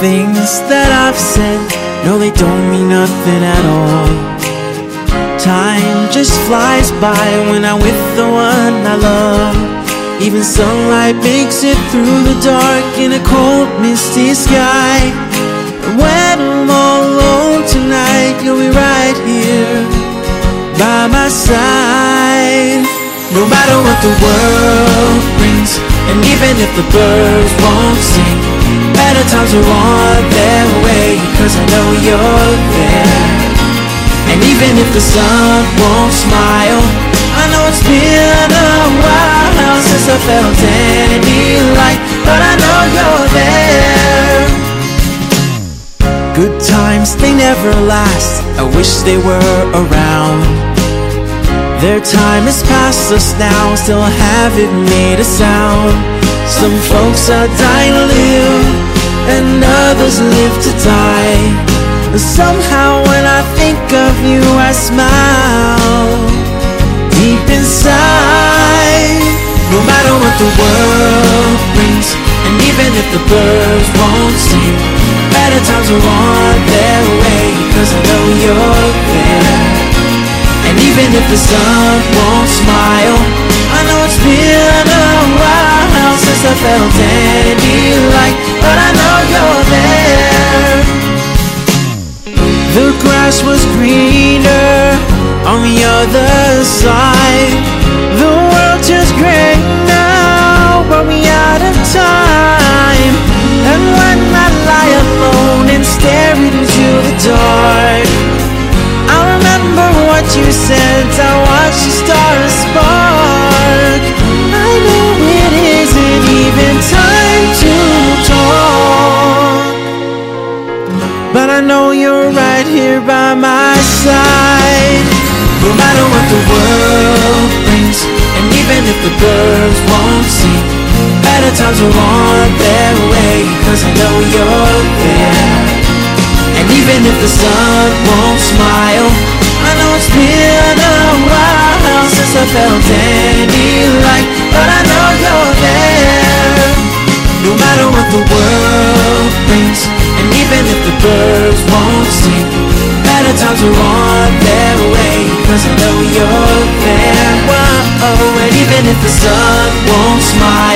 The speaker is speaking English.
things that I've said, no, they don't mean nothing at all. Time just flies by when I'm with the one I love. Even sunlight makes it through the dark in a cold, misty sky. And when I'm all alone tonight, you'll be right here by my side. No matter what the world brings, and even if the birds won't sing, better times are on their way, cause I know you're there. And even if the sun won't smile, I know it's been a while since I felt any light, but I know you're there. Good times, they never last. I wish they were around. Their time has passed us now, still haven't made a sound. Some folks are dying to live, and others live to die. Somehow when I think of you, I smile deep inside. No matter what the world brings, and even if the birds won't sing, better times are on their way, cause I know you're there. And even if the sun won't smile, I know it's been a while since I felt any light, on the other side. The world just gray now, but we out of time. And when I lie alone and stare into the dark, I remember what you said. I watch the stars spark. I know it isn't even time to talk. But I know you're right here by my side. The birds won't sing, better times are on their way, cause I know you're there. And even if the sun won't smile, I know it's been a while since I felt any light, but I know you're there. No matter what the world brings, and even if the birds won't sing, better times are on smile,